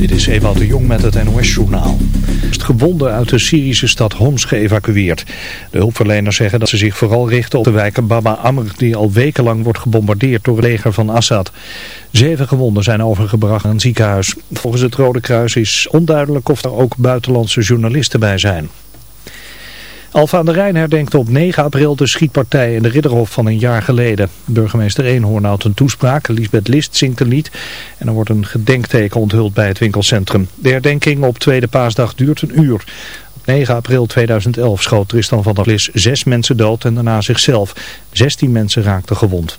Dit is Ewout de Jong met het NOS-journaal. Het gewonden uit de Syrische stad Homs geëvacueerd. De hulpverleners zeggen dat ze zich vooral richten op de wijk Baba Amr... die al wekenlang wordt gebombardeerd door het leger van Assad. Zeven gewonden zijn overgebracht naar een ziekenhuis. Volgens het Rode Kruis is onduidelijk of er ook buitenlandse journalisten bij zijn. Alfa aan de Rijn herdenkt op 9 april de schietpartij in de Ridderhof van een jaar geleden. Burgemeester Eenhoorn houdt een toespraak, Lisbeth List zingt een lied en er wordt een gedenkteken onthuld bij het winkelcentrum. De herdenking op tweede paasdag duurt een uur. Op 9 april 2011 schoot Tristan van der Vlis zes mensen dood en daarna zichzelf. 16 mensen raakten gewond.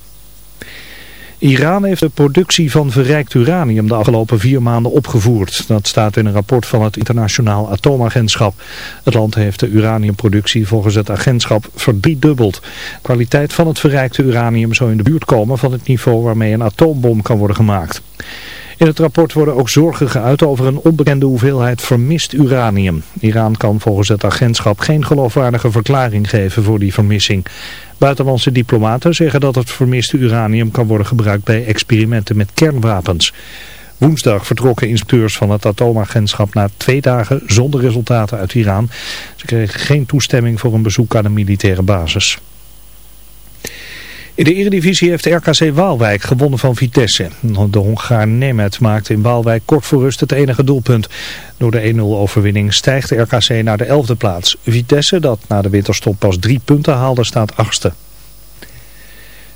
Iran heeft de productie van verrijkt uranium de afgelopen vier maanden opgevoerd. Dat staat in een rapport van het Internationaal Atoomagentschap. Het land heeft de uraniumproductie volgens het agentschap verdriedubbeld. De kwaliteit van het verrijkte uranium zou in de buurt komen van het niveau waarmee een atoombom kan worden gemaakt. In het rapport worden ook zorgen geuit over een onbekende hoeveelheid vermist uranium. Iran kan volgens het agentschap geen geloofwaardige verklaring geven voor die vermissing. Buitenlandse diplomaten zeggen dat het vermiste uranium kan worden gebruikt bij experimenten met kernwapens. Woensdag vertrokken inspecteurs van het atoomagentschap na twee dagen zonder resultaten uit Iran. Ze kregen geen toestemming voor een bezoek aan een militaire basis. In de Eredivisie heeft RKC Waalwijk gewonnen van Vitesse. De Hongaar Nemeth maakte in Waalwijk kort voor rust het enige doelpunt. Door de 1-0 overwinning stijgt RKC naar de 11e plaats. Vitesse, dat na de winterstop pas drie punten haalde, staat achtste.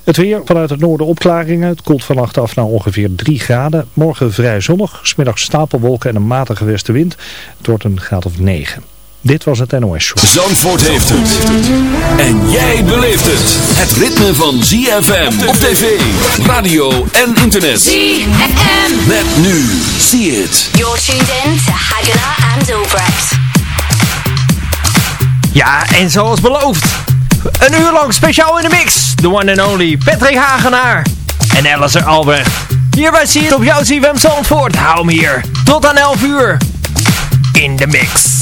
Het weer vanuit het noorden opklaringen. Het koelt vannacht af naar ongeveer 3 graden. Morgen vrij zonnig, smiddags stapelwolken en een matige westenwind. Het wordt een graad of 9. Dit was het NOS Show. Zandvoort heeft het. En jij beleeft het. Het ritme van ZFM op tv, radio en internet. ZFM. Met nu. See it. You're tuned in to Hagenaar and Albrecht. Ja, en zoals beloofd. Een uur lang speciaal in de mix. The one and only Patrick Hagenaar. En Alistair Albrecht. Hierbij zie je het op jouw ZFM Zandvoort. Hou hem hier. Tot aan 11 uur. In de mix.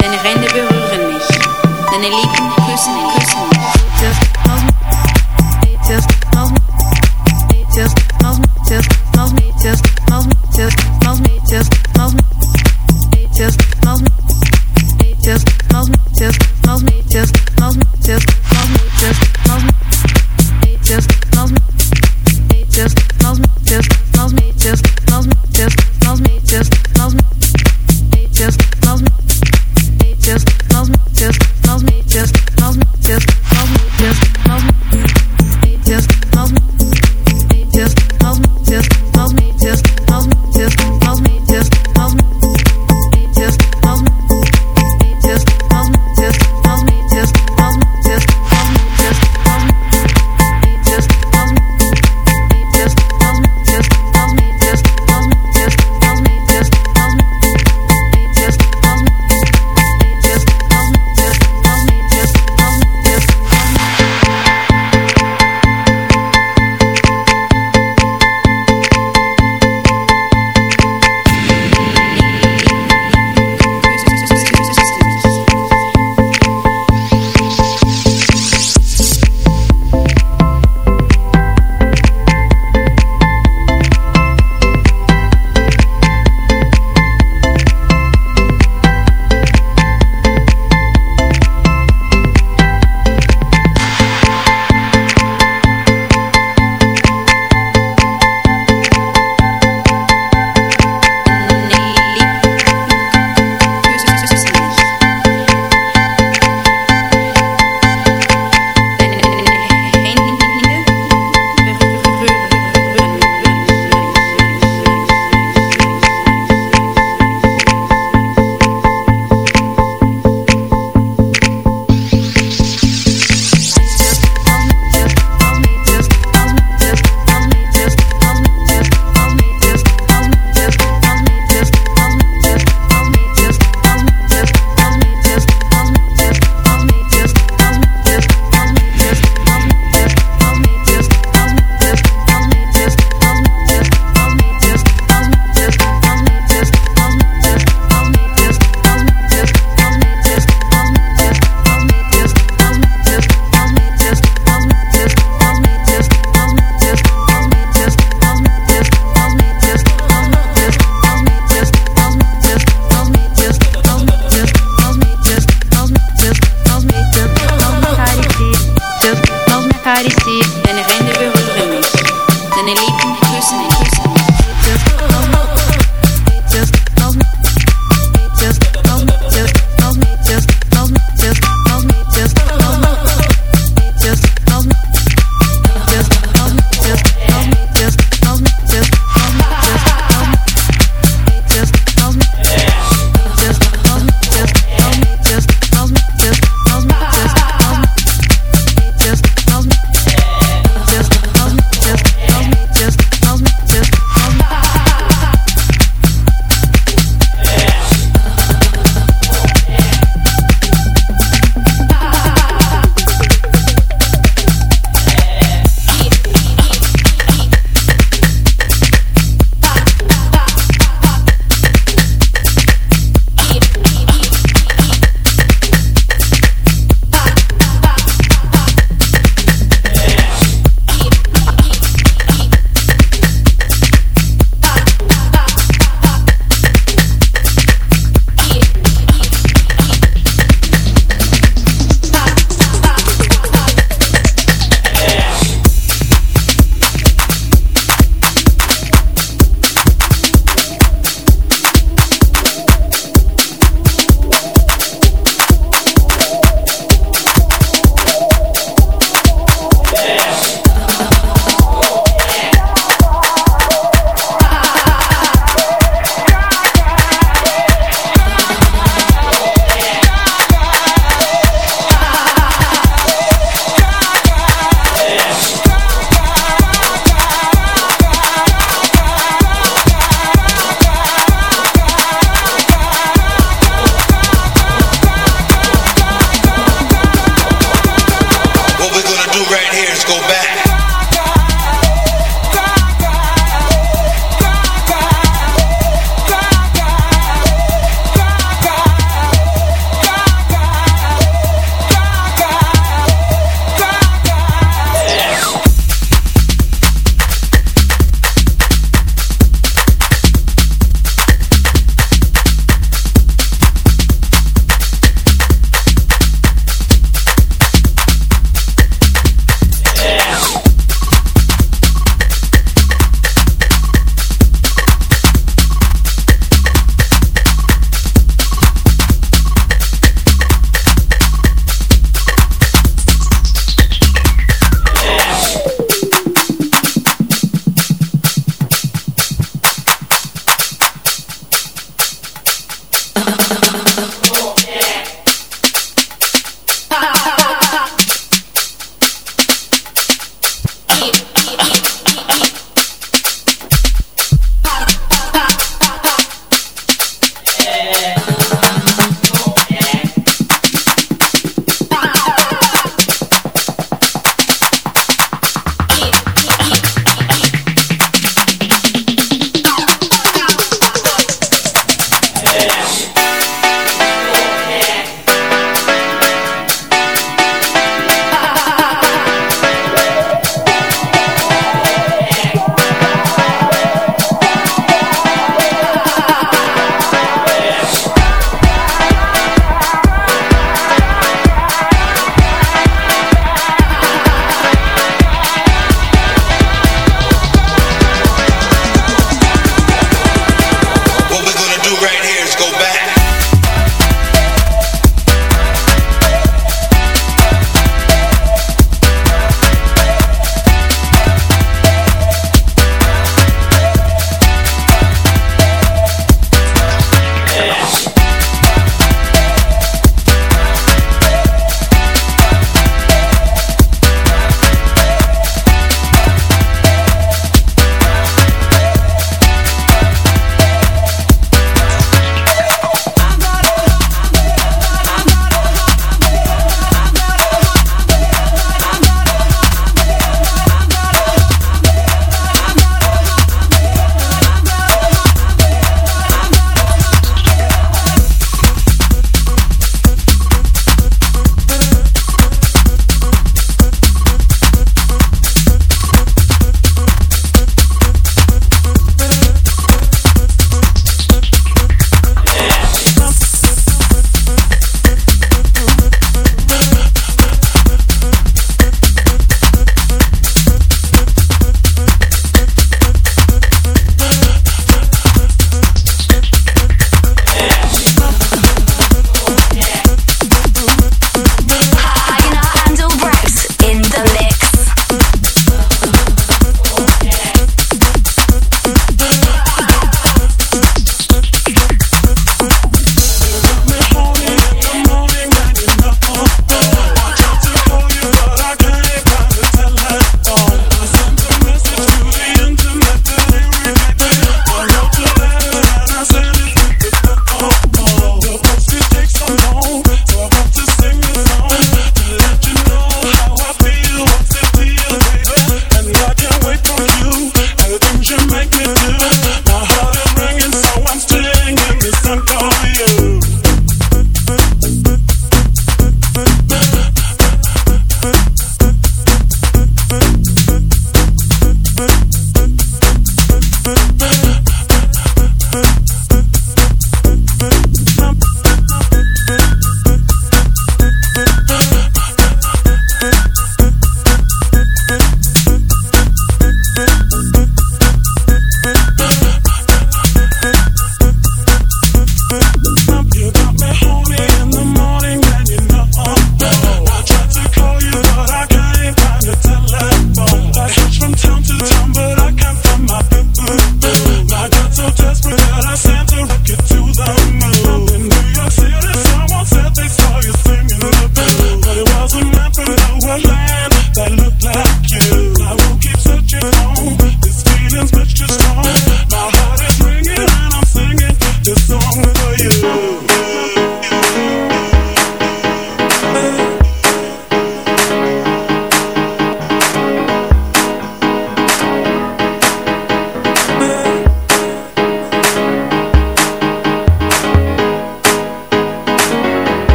Deine Hände berühren mich. Deine Lippen küssen, smells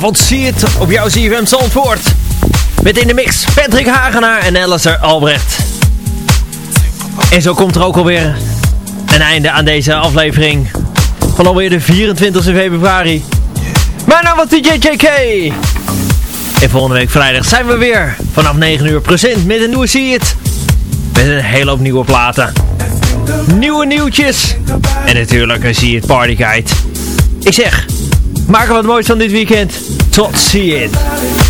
Vanavond zie het op jouw CFM Zandvoort. Met in de mix Patrick Hagenaar en Alistair Albrecht. En zo komt er ook alweer een einde aan deze aflevering. Van alweer de 24 februari. Mijn naam was DJ. En volgende week vrijdag zijn we weer vanaf 9 uur present met een nieuwe See It. Met een hele hoop nieuwe platen. Nieuwe nieuwtjes. En natuurlijk een See It Party Guide. Ik zeg, maak er wat moois van dit weekend. Tot See